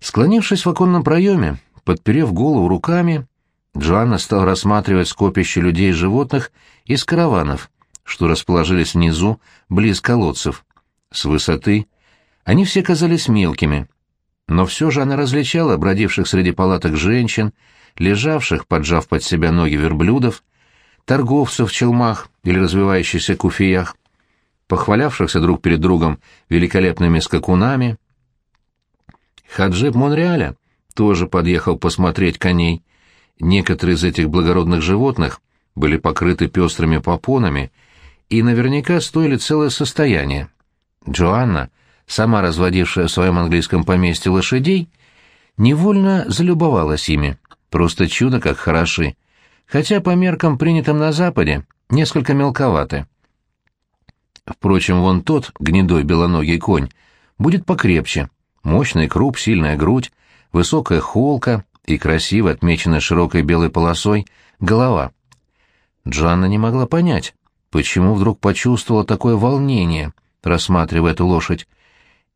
Склонившись в оконном проеме, подперев голову руками, Джоанна стал рассматривать скопище людей и животных из караванов, что расположились внизу, близ колодцев. С высоты они все казались мелкими, но все же она различала бродивших среди палаток женщин, лежавших, поджав под себя ноги верблюдов, торговцев в челмах или развивающихся куфиях, похвалявшихся друг перед другом великолепными скакунами. Хаджиб Монреаля тоже подъехал посмотреть коней. Некоторые из этих благородных животных были покрыты пестрыми попонами и наверняка стоили целое состояние. Джоанна, сама разводившая в своем английском поместье лошадей, невольно залюбовалась ими. Просто чудо как хороши. Хотя по меркам, принятым на Западе, несколько мелковаты. Впрочем, вон тот, гнедой белоногий конь, будет покрепче. Мощный круп, сильная грудь, высокая холка и красиво отмеченная широкой белой полосой голова. Джанна не могла понять, почему вдруг почувствовала такое волнение, рассматривая эту лошадь,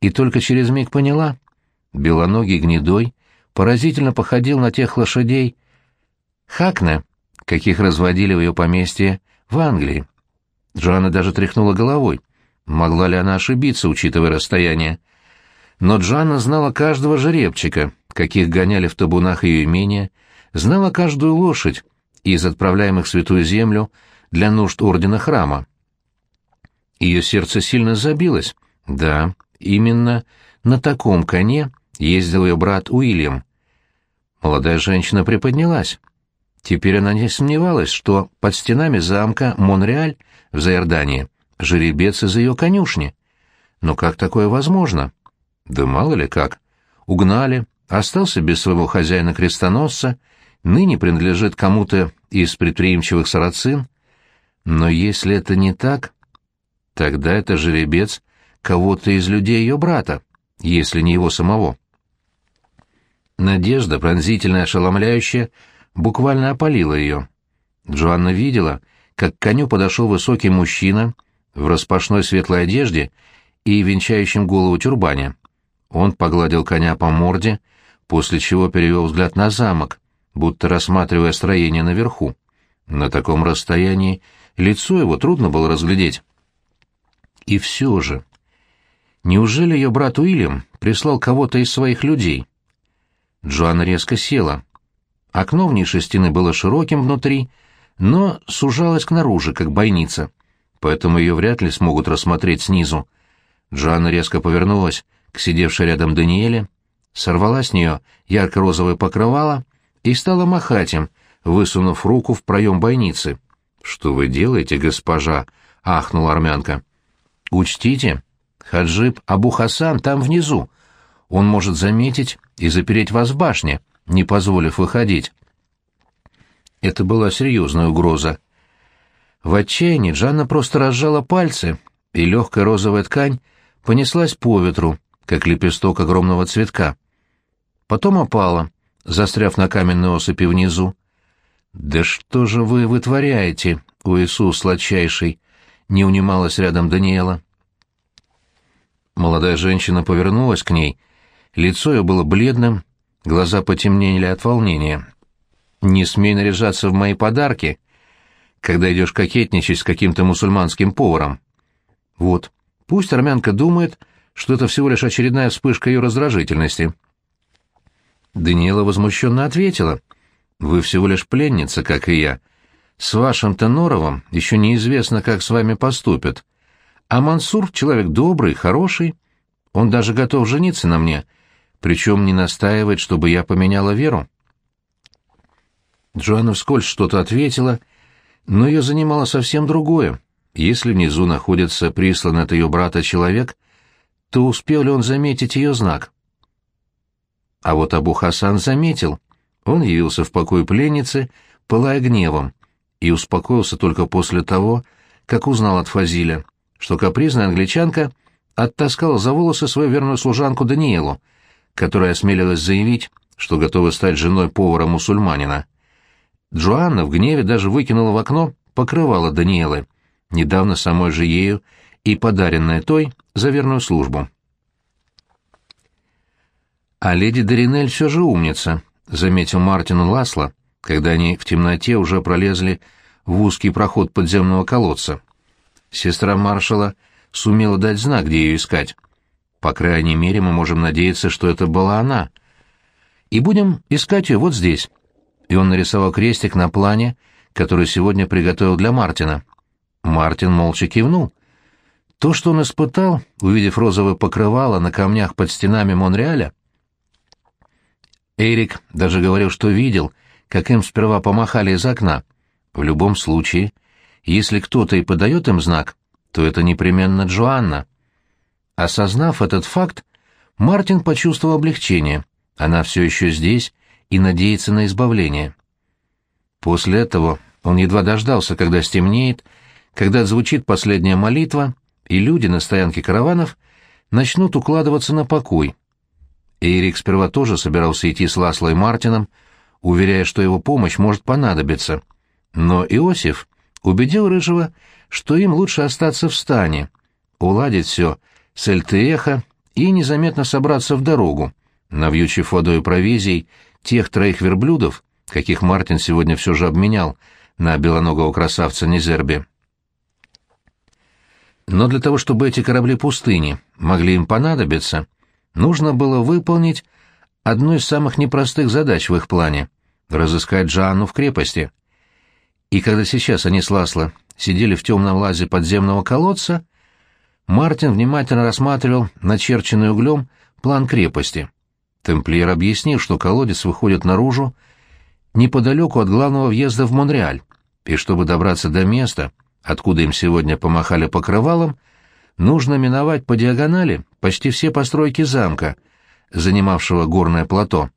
и только через миг поняла. Белоногий гнедой поразительно походил на тех лошадей Хакне, каких разводили в ее поместье в Англии. Джоанна даже тряхнула головой. Могла ли она ошибиться, учитывая расстояние? Но Джоанна знала каждого жеребчика, каких гоняли в табунах ее имения, знала каждую лошадь из отправляемых в Святую Землю для нужд ордена храма. Ее сердце сильно забилось. Да, именно на таком коне ездил ее брат Уильям. Молодая женщина приподнялась. Теперь она не сомневалась, что под стенами замка Монреаль в Заордании жеребец из ее конюшни. Но как такое возможно? Да мало ли как. Угнали, остался без своего хозяина-крестоносца, ныне принадлежит кому-то из предприимчивых сарацин. Но если это не так, тогда это жеребец кого-то из людей ее брата, если не его самого. Надежда, пронзительная, ошеломляющая, буквально опалила ее. Джоанна видела, как к коню подошел высокий мужчина в распашной светлой одежде и венчающем голову тюрбане. Он погладил коня по морде, после чего перевел взгляд на замок, будто рассматривая строение наверху. На таком расстоянии лицо его трудно было разглядеть. И все же... Неужели ее брат Уильям прислал кого-то из своих людей? Джоанна резко села. Окно в нишей стены было широким внутри, но сужалось к наружу, как бойница, поэтому ее вряд ли смогут рассмотреть снизу. Джоанна резко повернулась к сидевшей рядом Даниэле, сорвала с нее ярко-розовое покрывало и стала махать им, высунув руку в проем бойницы. «Что вы делаете, госпожа?» — ахнула армянка. «Учтите, Хаджиб Абу Хасан там внизу. Он может заметить и запереть вас в башне, не позволив выходить». Это была серьезная угроза. В отчаянии Джанна просто разжала пальцы, и легкая розовая ткань понеслась по ветру, как лепесток огромного цветка. Потом опала, застряв на каменной осыпи внизу. «Да что же вы вытворяете, у Иисус сладчайший?» — не унималась рядом Даниэла. Молодая женщина повернулась к ней. Лицо ее было бледным, глаза потемнели от волнения. «Не смей наряжаться в мои подарки, когда идешь кокетничать с каким-то мусульманским поваром». «Вот, пусть армянка думает, что это всего лишь очередная вспышка ее раздражительности». Даниэла возмущенно ответила. «Вы всего лишь пленница, как и я. С вашим-то еще неизвестно, как с вами поступят. А Мансур — человек добрый, хороший. Он даже готов жениться на мне, причем не настаивает, чтобы я поменяла веру. Джоанна вскользь что-то ответила, но ее занимало совсем другое. Если внизу находится присланный от ее брата человек, то успел ли он заметить ее знак? А вот Абу Хасан заметил. Он явился в покой пленницы, пылая гневом, и успокоился только после того, как узнал от Фазиля что капризная англичанка оттаскала за волосы свою верную служанку Даниэлу, которая осмелилась заявить, что готова стать женой повара-мусульманина. Джоанна в гневе даже выкинула в окно покрывало Даниэлы, недавно самой же ею и подаренное той за верную службу. «А леди Доринель все же умница», — заметил Мартин Ласло, когда они в темноте уже пролезли в узкий проход подземного колодца. Сестра маршала сумела дать знак, где ее искать. По крайней мере, мы можем надеяться, что это была она. И будем искать ее вот здесь. И он нарисовал крестик на плане, который сегодня приготовил для Мартина. Мартин молча кивнул. То, что он испытал, увидев розовое покрывало на камнях под стенами Монреаля, Эрик даже говорил, что видел, как им сперва помахали из окна. В любом случае, если кто-то и подает им знак, то это непременно Джоанна. Осознав этот факт, Мартин почувствовал облегчение. Она все еще здесь и надеется на избавление. После этого он едва дождался, когда стемнеет, когда звучит последняя молитва, и люди на стоянке караванов начнут укладываться на покой. Эрик сперва тоже собирался идти с Ласло и Мартином, уверяя, что его помощь может понадобиться. Но Иосиф убедил Рыжего, что им лучше остаться в стане, уладить все с Эльтееха и незаметно собраться в дорогу, навьючив водой и провизией тех троих верблюдов, каких Мартин сегодня все же обменял на белоногого красавца Низерби. Но для того, чтобы эти корабли пустыни могли им понадобиться, нужно было выполнить одну из самых непростых задач в их плане — разыскать Джанну в крепости. И когда сейчас они с Ласло сидели в темном лазе подземного колодца, Мартин внимательно рассматривал начерченный углем план крепости. Темплиер объяснил, что колодец выходит наружу неподалеку от главного въезда в Монреаль, и чтобы добраться до места, откуда им сегодня помахали покрывалом, нужно миновать по диагонали почти все постройки замка, занимавшего горное плато.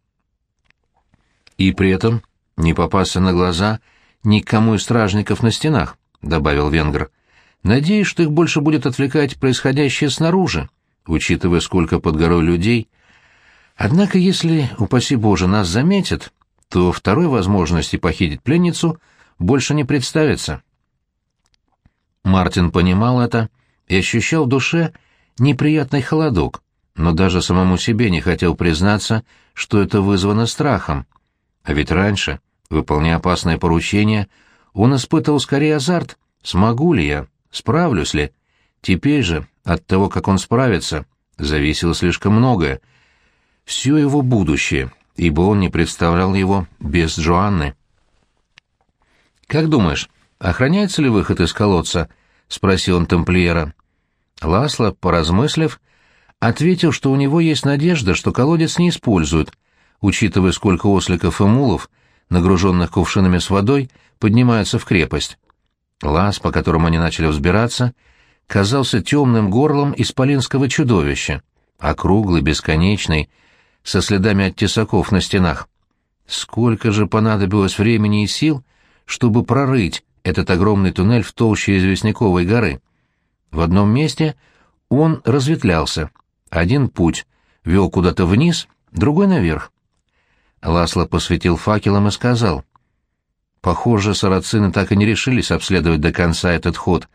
И при этом не попасться на глаза никому из стражников на стенах, — добавил венгр. Надеюсь, что их больше будет отвлекать происходящее снаружи, учитывая, сколько под горой людей. Однако, если, упаси Боже, нас заметят, то второй возможности похитить пленницу больше не представится. Мартин понимал это и ощущал в душе неприятный холодок, но даже самому себе не хотел признаться, что это вызвано страхом. А ведь раньше, выполняя опасное поручение, он испытывал скорее азарт, смогу ли я, справлюсь ли. Теперь же, от того, как он справится, зависело слишком многое. Все его будущее, ибо он не представлял его без Джоанны. «Как думаешь, охраняется ли выход из колодца?» — спросил он тамплиера. Ласло, поразмыслив, ответил, что у него есть надежда, что колодец не используют, учитывая, сколько осликов и мулов, нагруженных кувшинами с водой, поднимаются в крепость. Лаз, по которому они начали взбираться, казался темным горлом исполинского чудовища, округлый, бесконечный, со следами от тесаков на стенах. Сколько же понадобилось времени и сил, чтобы прорыть этот огромный туннель в толще известняковой горы. В одном месте он разветвлялся. Один путь вел куда-то вниз, другой наверх. Ласло посветил факелом и сказал. «Похоже, сарацины так и не решились обследовать до конца этот ход.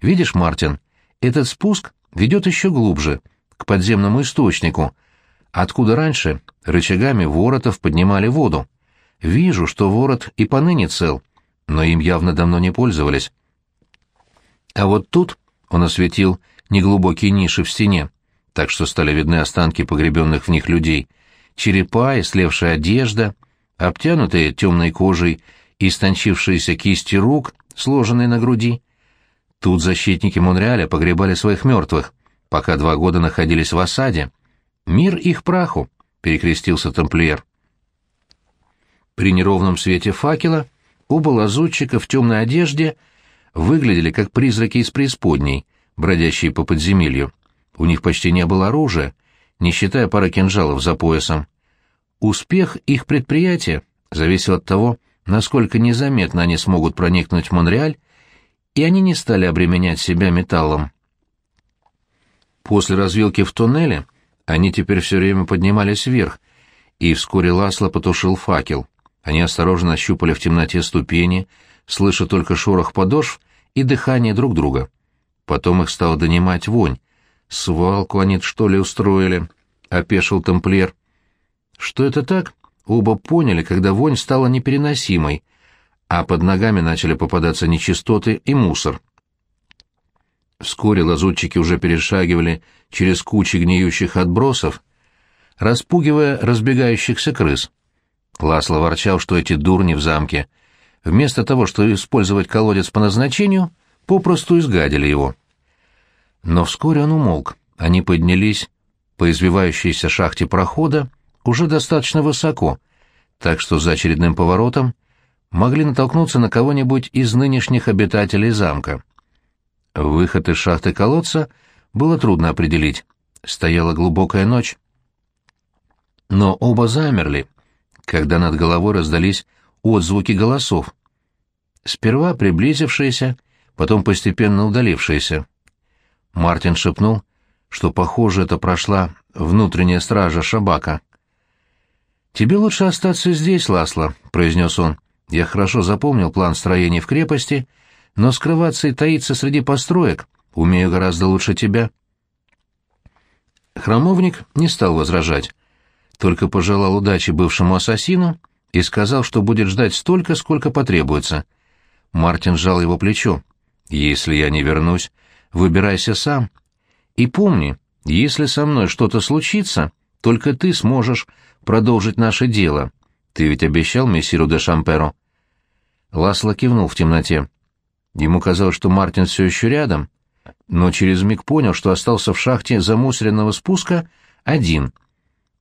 Видишь, Мартин, этот спуск ведет еще глубже, к подземному источнику, откуда раньше рычагами воротов поднимали воду. Вижу, что ворот и поныне цел, но им явно давно не пользовались. А вот тут он осветил неглубокие ниши в стене, так что стали видны останки погребенных в них людей, черепа и одежда, обтянутые темной кожей и истончившиеся кисти рук, сложенные на груди. Тут защитники Монреаля погребали своих мертвых, пока два года находились в осаде. «Мир их праху», — перекрестился тамплиер. При неровном свете факела оба лазутчика в темной одежде выглядели как призраки из преисподней, бродящие по подземелью. У них почти не было оружия, не считая пары кинжалов за поясом. Успех их предприятия зависел от того, насколько незаметно они смогут проникнуть в Монреаль, и они не стали обременять себя металлом. После развилки в туннеле они теперь все время поднимались вверх, и вскоре Ласло потушил факел. Они осторожно ощупали в темноте ступени, слыша только шорох подошв и дыхание друг друга. Потом их стало донимать вонь. «Свалку они, что ли, устроили?» — опешил тамплиер. Что это так, оба поняли, когда вонь стала непереносимой, а под ногами начали попадаться нечистоты и мусор. Вскоре лазутчики уже перешагивали через кучи гниющих отбросов, распугивая разбегающихся крыс. Ласло ворчал, что эти дурни в замке, вместо того, чтобы использовать колодец по назначению, попросту изгадили его. Но вскоре он умолк. Они поднялись по извивающейся шахте прохода уже достаточно высоко, так что за очередным поворотом могли натолкнуться на кого-нибудь из нынешних обитателей замка. Выход из шахты колодца было трудно определить. Стояла глубокая ночь. Но оба замерли, когда над головой раздались отзвуки голосов. Сперва приблизившиеся, потом постепенно удалившиеся. Мартин шепнул, что, похоже, это прошла внутренняя стража Шабака. «Тебе лучше остаться здесь, Ласло», — произнес он. «Я хорошо запомнил план строения в крепости, но скрываться и таиться среди построек умею гораздо лучше тебя». Храмовник не стал возражать, только пожелал удачи бывшему ассасину и сказал, что будет ждать столько, сколько потребуется. Мартин сжал его плечо. «Если я не вернусь, выбирайся сам. И помни, если со мной что-то случится, только ты сможешь продолжить наше дело. Ты ведь обещал мессиру де Шамперо?» Ласло кивнул в темноте. Ему казалось, что Мартин все еще рядом, но через миг понял, что остался в шахте замусоренного спуска один.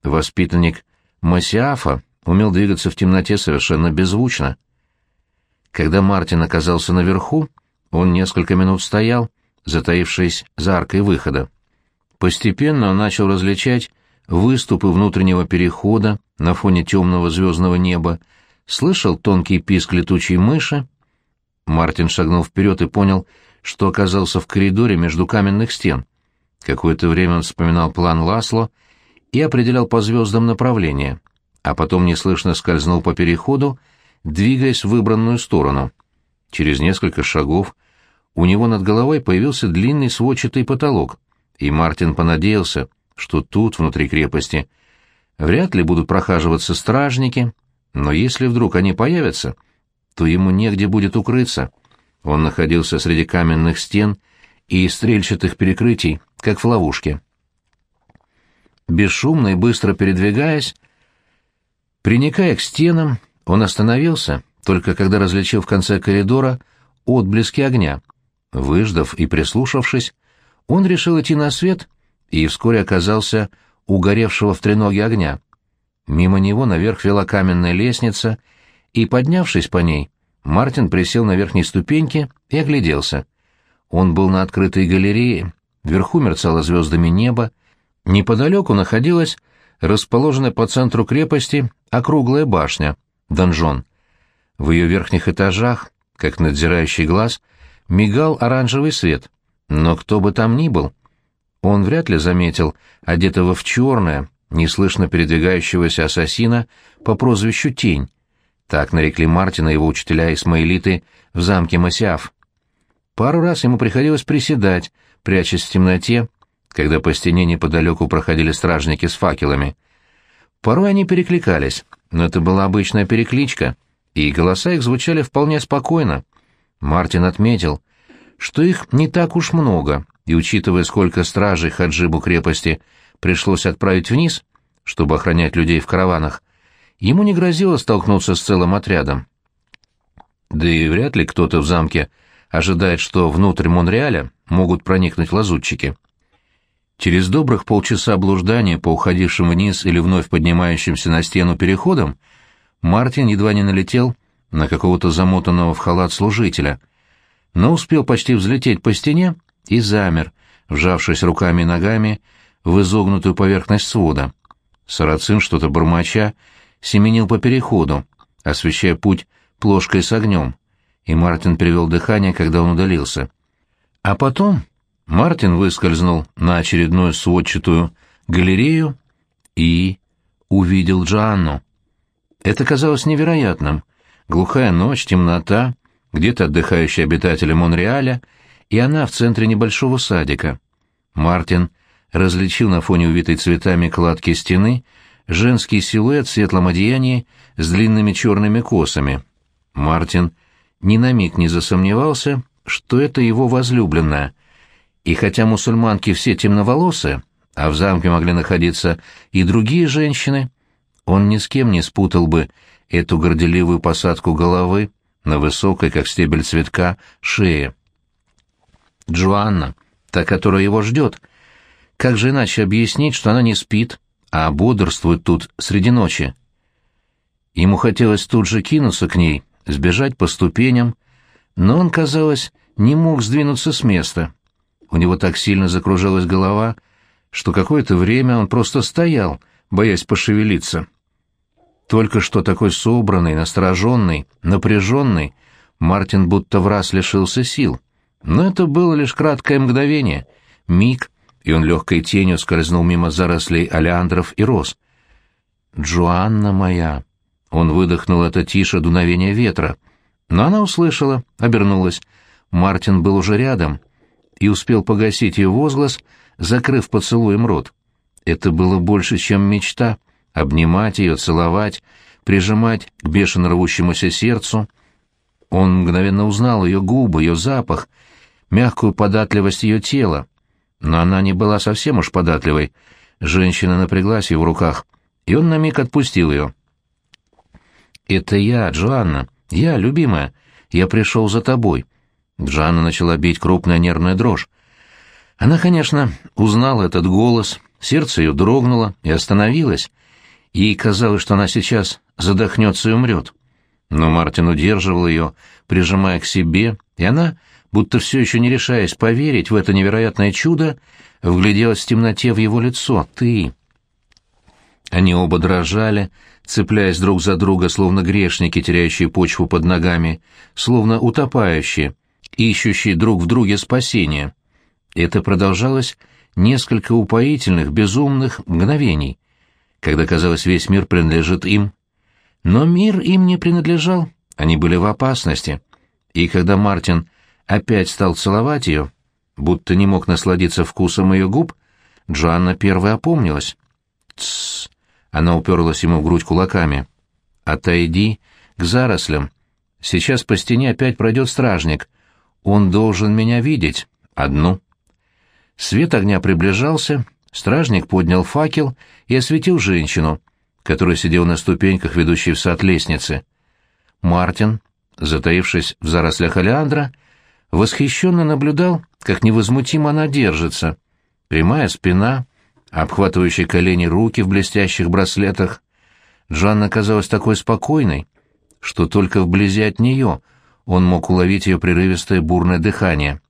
Воспитанник Масиафа умел двигаться в темноте совершенно беззвучно. Когда Мартин оказался наверху, он несколько минут стоял, затаившись за аркой выхода. Постепенно он начал различать выступы внутреннего перехода на фоне темного звездного неба, слышал тонкий писк летучей мыши. Мартин шагнул вперед и понял, что оказался в коридоре между каменных стен. Какое-то время он вспоминал план Ласло и определял по звездам направление, а потом неслышно скользнул по переходу, двигаясь в выбранную сторону. Через несколько шагов у него над головой появился длинный сводчатый потолок, и Мартин понадеялся, что тут, внутри крепости, вряд ли будут прохаживаться стражники, но если вдруг они появятся, то ему негде будет укрыться. Он находился среди каменных стен и стрельчатых перекрытий, как в ловушке. Бесшумно и быстро передвигаясь, приникая к стенам, он остановился, только когда различил в конце коридора отблески огня. Выждав и прислушавшись, он решил идти на свет и вскоре оказался у горевшего в треноге огня. Мимо него наверх вела каменная лестница, и, поднявшись по ней, Мартин присел на верхней ступеньке и огляделся. Он был на открытой галерее, вверху мерцало звездами небо, неподалеку находилась расположенная по центру крепости округлая башня, донжон. В ее верхних этажах, как надзирающий глаз, мигал оранжевый свет, но кто бы там ни был, он вряд ли заметил одетого в черное, неслышно передвигающегося ассасина по прозвищу Тень. Так нарекли Мартина его учителя Исмаилиты в замке Масиаф. Пару раз ему приходилось приседать, прячась в темноте, когда по стене неподалеку проходили стражники с факелами. Порой они перекликались, но это была обычная перекличка, и голоса их звучали вполне спокойно. Мартин отметил, что их не так уж много, и, учитывая, сколько стражей Хаджибу крепости пришлось отправить вниз, чтобы охранять людей в караванах, ему не грозило столкнуться с целым отрядом. Да и вряд ли кто-то в замке ожидает, что внутрь Монреаля могут проникнуть лазутчики. Через добрых полчаса блуждания по уходившим вниз или вновь поднимающимся на стену переходам Мартин едва не налетел на какого-то замотанного в халат служителя, но успел почти взлететь по стене и замер, вжавшись руками и ногами в изогнутую поверхность свода. Сарацин, что-то бормоча, семенил по переходу, освещая путь плошкой с огнем, и Мартин перевел дыхание, когда он удалился. А потом Мартин выскользнул на очередную сводчатую галерею и увидел Джоанну. Это казалось невероятным. Глухая ночь, темнота, где-то отдыхающие обитатели Монреаля — и она в центре небольшого садика. Мартин различил на фоне увитой цветами кладки стены женский силуэт в светлом одеянии с длинными черными косами. Мартин ни на миг не засомневался, что это его возлюбленная. И хотя мусульманки все темноволосые, а в замке могли находиться и другие женщины, он ни с кем не спутал бы эту горделивую посадку головы на высокой, как стебель цветка, шее. Джоанна, та, которая его ждет. Как же иначе объяснить, что она не спит, а бодрствует тут среди ночи? Ему хотелось тут же кинуться к ней, сбежать по ступеням, но он, казалось, не мог сдвинуться с места. У него так сильно закружилась голова, что какое-то время он просто стоял, боясь пошевелиться. Только что такой собранный, настороженный, напряженный, Мартин будто в раз лишился сил. Но это было лишь краткое мгновение, миг, и он легкой тенью скользнул мимо зарослей олеандров и роз. «Джоанна моя!» Он выдохнул это тише дуновения ветра. Но она услышала, обернулась. Мартин был уже рядом и успел погасить ее возглас, закрыв поцелуем рот. Это было больше, чем мечта — обнимать ее, целовать, прижимать к бешено рвущемуся сердцу. Он мгновенно узнал ее губы, ее запах, мягкую податливость ее тела. Но она не была совсем уж податливой. Женщина напряглась в его руках, и он на миг отпустил ее. «Это я, Джоанна, я, любимая. Я пришел за тобой». Джоанна начала бить крупная нервная дрожь. Она, конечно, узнала этот голос, сердце ее дрогнуло и остановилось. Ей казалось, что она сейчас задохнется и умрет. Но Мартин удерживал ее, прижимая к себе, и она, будто все еще не решаясь поверить в это невероятное чудо, вгляделась в темноте в его лицо. «Ты...» Они оба дрожали, цепляясь друг за друга, словно грешники, теряющие почву под ногами, словно утопающие, ищущие друг в друге спасения. Это продолжалось несколько упоительных, безумных мгновений, когда, казалось, весь мир принадлежит им. Но мир им не принадлежал, они были в опасности. И когда Мартин опять стал целовать ее, будто не мог насладиться вкусом ее губ, Джоанна первая опомнилась. «Тссс!» — она уперлась ему в грудь кулаками. «Отойди к зарослям. Сейчас по стене опять пройдет стражник. Он должен меня видеть. Одну». Свет огня приближался, стражник поднял факел и осветил женщину, которая сидела на ступеньках, ведущей в сад лестницы. Мартин, затаившись в зарослях Алеандра, восхищенно наблюдал, как невозмутимо она держится. Прямая спина, обхватывающие колени руки в блестящих браслетах. Джанна казалась такой спокойной, что только вблизи от нее он мог уловить ее прерывистое бурное дыхание.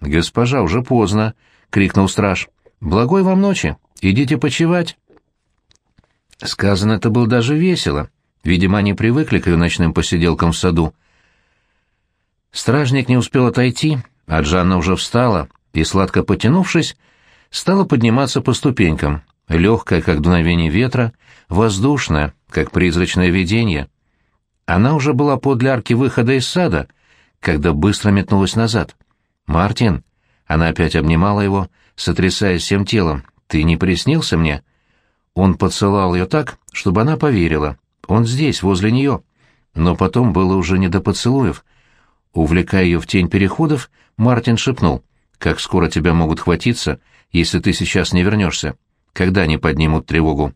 «Госпожа, уже поздно!» — крикнул страж. «Благой вам ночи! Идите почевать!» Сказано это было даже весело. Видимо, они привыкли к ее ночным посиделкам в саду. Стражник не успел отойти, а Джанна уже встала и, сладко потянувшись, стала подниматься по ступенькам, легкая, как дуновение ветра, воздушная, как призрачное видение. Она уже была подле арки выхода из сада, когда быстро метнулась назад. «Мартин!» Она опять обнимала его, сотрясаясь всем телом. «Ты не приснился мне?» Он поцеловал ее так, чтобы она поверила. Он здесь, возле нее. Но потом было уже не до поцелуев. Увлекая ее в тень переходов, Мартин шепнул. «Как скоро тебя могут хватиться, если ты сейчас не вернешься? Когда они поднимут тревогу?»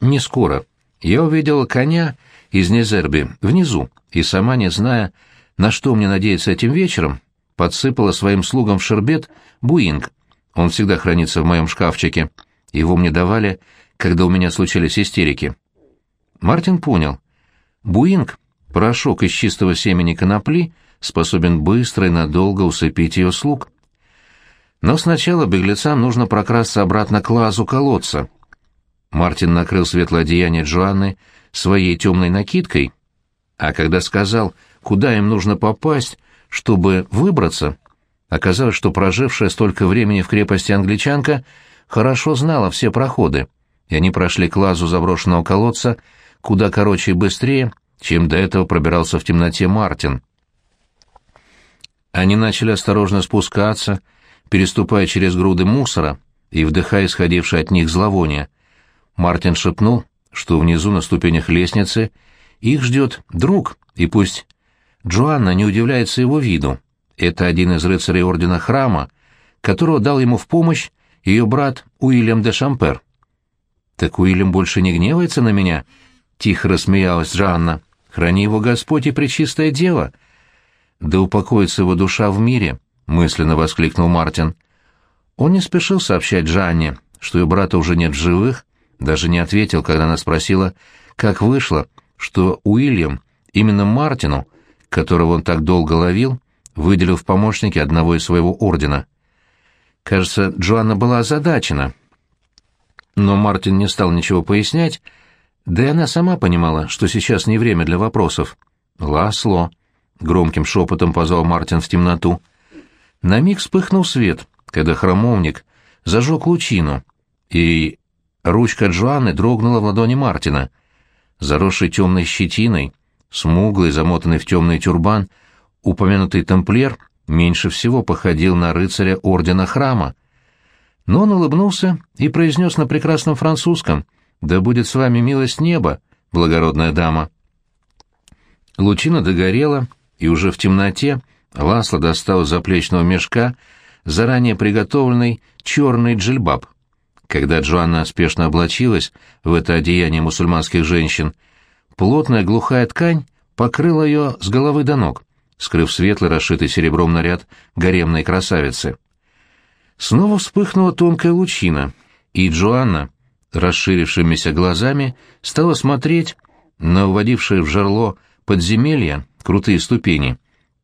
«Не скоро. Я увидела коня из Незерби внизу, и сама не зная, на что мне надеяться этим вечером, подсыпала своим слугам в шербет буинг. Он всегда хранится в моем шкафчике. Его мне давали, когда у меня случались истерики. Мартин понял. Буинг, порошок из чистого семени конопли, способен быстро и надолго усыпить ее слуг. Но сначала беглецам нужно прокрасться обратно к лазу колодца. Мартин накрыл светлое одеяние Джоанны своей темной накидкой, а когда сказал, куда им нужно попасть, чтобы выбраться, оказалось, что прожившая столько времени в крепости англичанка хорошо знала все проходы, и они прошли к лазу заброшенного колодца куда короче и быстрее, чем до этого пробирался в темноте Мартин. Они начали осторожно спускаться, переступая через груды мусора и вдыхая исходившее от них зловоние. Мартин шепнул, что внизу на ступенях лестницы их ждет друг, и пусть Джоанна не удивляется его виду. Это один из рыцарей Ордена Храма, которого дал ему в помощь ее брат Уильям де Шампер. «Так Уильям больше не гневается на меня?» — тихо рассмеялась Джоанна. «Храни его Господь и Пречистое Дева!» «Да упокоится его душа в мире!» — мысленно воскликнул Мартин. Он не спешил сообщать Жанне, что ее брата уже нет живых, даже не ответил, когда она спросила, как вышло, что Уильям именно Мартину, которого он так долго ловил, выделил в помощники одного из своего ордена. Кажется, Джоанна была озадачена. Но Мартин не стал ничего пояснять, да и она сама понимала, что сейчас не время для вопросов. «Ласло», — громким шепотом позвал Мартин в темноту. На миг вспыхнул свет, когда храмовник зажег лучину, и ручка Джоанны дрогнула в ладони Мартина. Заросший темной щетиной, смуглый, замотанный в темный тюрбан, упомянутый тамплиер меньше всего походил на рыцаря ордена храма. Но он улыбнулся и произнес на прекрасном французском «Да будет с вами милость неба, благородная дама». Лучина догорела, и уже в темноте Ласло достал из заплечного мешка заранее приготовленный черный джильбаб. Когда Джоанна спешно облачилась в это одеяние мусульманских женщин, плотная глухая ткань покрыла ее с головы до ног скрыв светлый, расшитый серебром наряд гаремной красавицы. Снова вспыхнула тонкая лучина, и Джоанна, расширившимися глазами, стала смотреть на уводившие в жерло подземелья крутые ступени.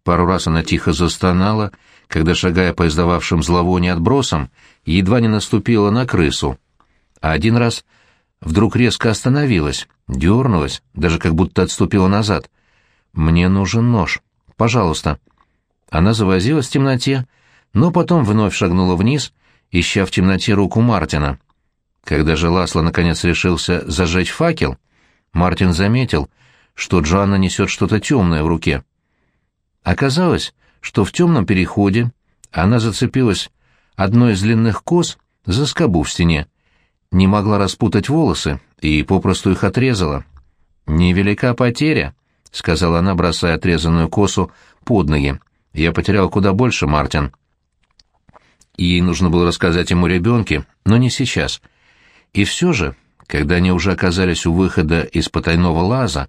Пару раз она тихо застонала, когда, шагая по издававшим зловоние отбросам, едва не наступила на крысу. А один раз вдруг резко остановилась, дернулась, даже как будто отступила назад. «Мне нужен нож», Пожалуйста». Она завозилась в темноте, но потом вновь шагнула вниз, ища в темноте руку Мартина. Когда же Ласло наконец решился зажечь факел, Мартин заметил, что Джоанна несет что-то темное в руке. Оказалось, что в темном переходе она зацепилась одной из длинных кос за скобу в стене, не могла распутать волосы и попросту их отрезала. «Невелика потеря», — сказала она, бросая отрезанную косу под ноги. «Я потерял куда больше, Мартин». Ей нужно было рассказать ему ребенке, но не сейчас. И все же, когда они уже оказались у выхода из потайного лаза,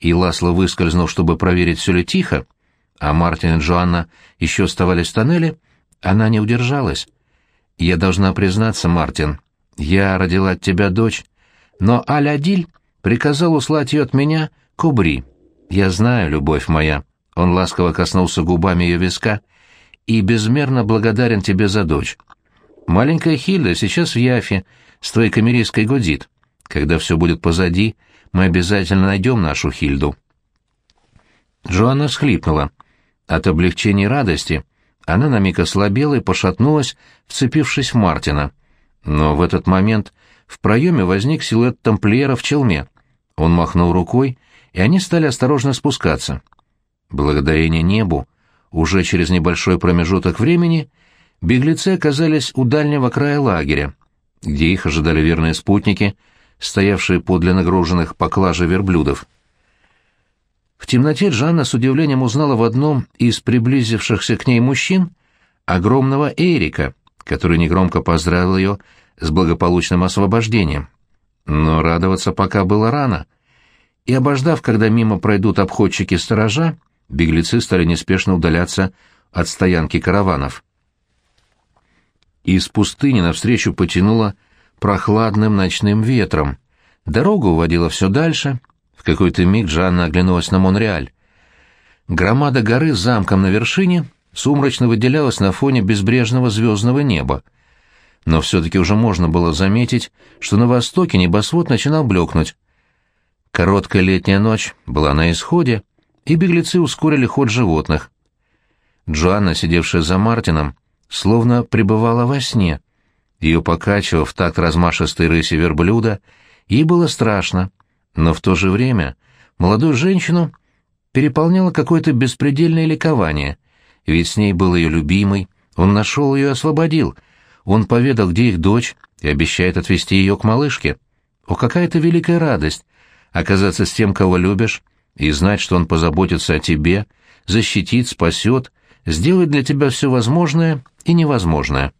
и Ласло выскользнул, чтобы проверить, все ли тихо, а Мартин и Джоанна еще оставались в тоннеле, она не удержалась. «Я должна признаться, Мартин, я родила от тебя дочь, но Аль-Адиль приказал услать ее от меня к Убри. «Я знаю, любовь моя», — он ласково коснулся губами ее виска, «и безмерно благодарен тебе за дочь. Маленькая Хильда сейчас в Яфе, с твоей камерийской гудит. Когда все будет позади, мы обязательно найдем нашу Хильду». Джоанна всхлипнула. От облегчения и радости она на миг ослабела и пошатнулась, вцепившись в Мартина. Но в этот момент в проеме возник силуэт тамплиера в челме. Он махнул рукой, и они стали осторожно спускаться. Благодарение небу, уже через небольшой промежуток времени беглецы оказались у дальнего края лагеря, где их ожидали верные спутники, стоявшие подле нагруженных поклажей верблюдов. В темноте Джанна с удивлением узнала в одном из приблизившихся к ней мужчин огромного Эрика, который негромко поздравил ее с благополучным освобождением. Но радоваться пока было рано — и, обождав, когда мимо пройдут обходчики-сторожа, беглецы стали неспешно удаляться от стоянки караванов. Из пустыни навстречу потянуло прохладным ночным ветром. Дорога уводила все дальше. В какой-то миг Жанна оглянулась на Монреаль. Громада горы с замком на вершине сумрачно выделялась на фоне безбрежного звездного неба. Но все-таки уже можно было заметить, что на востоке небосвод начинал блекнуть, Короткая летняя ночь была на исходе, и беглецы ускорили ход животных. Джоанна, сидевшая за Мартином, словно пребывала во сне. Ее покачивав в такт размашистой рыси верблюда, ей было страшно, но в то же время молодую женщину переполняло какое-то беспредельное ликование, ведь с ней был ее любимый, он нашел ее и освободил, он поведал, где их дочь, и обещает отвезти ее к малышке. О, какая это великая радость — оказаться с тем, кого любишь, и знать, что он позаботится о тебе, защитит, спасет, сделает для тебя все возможное и невозможное.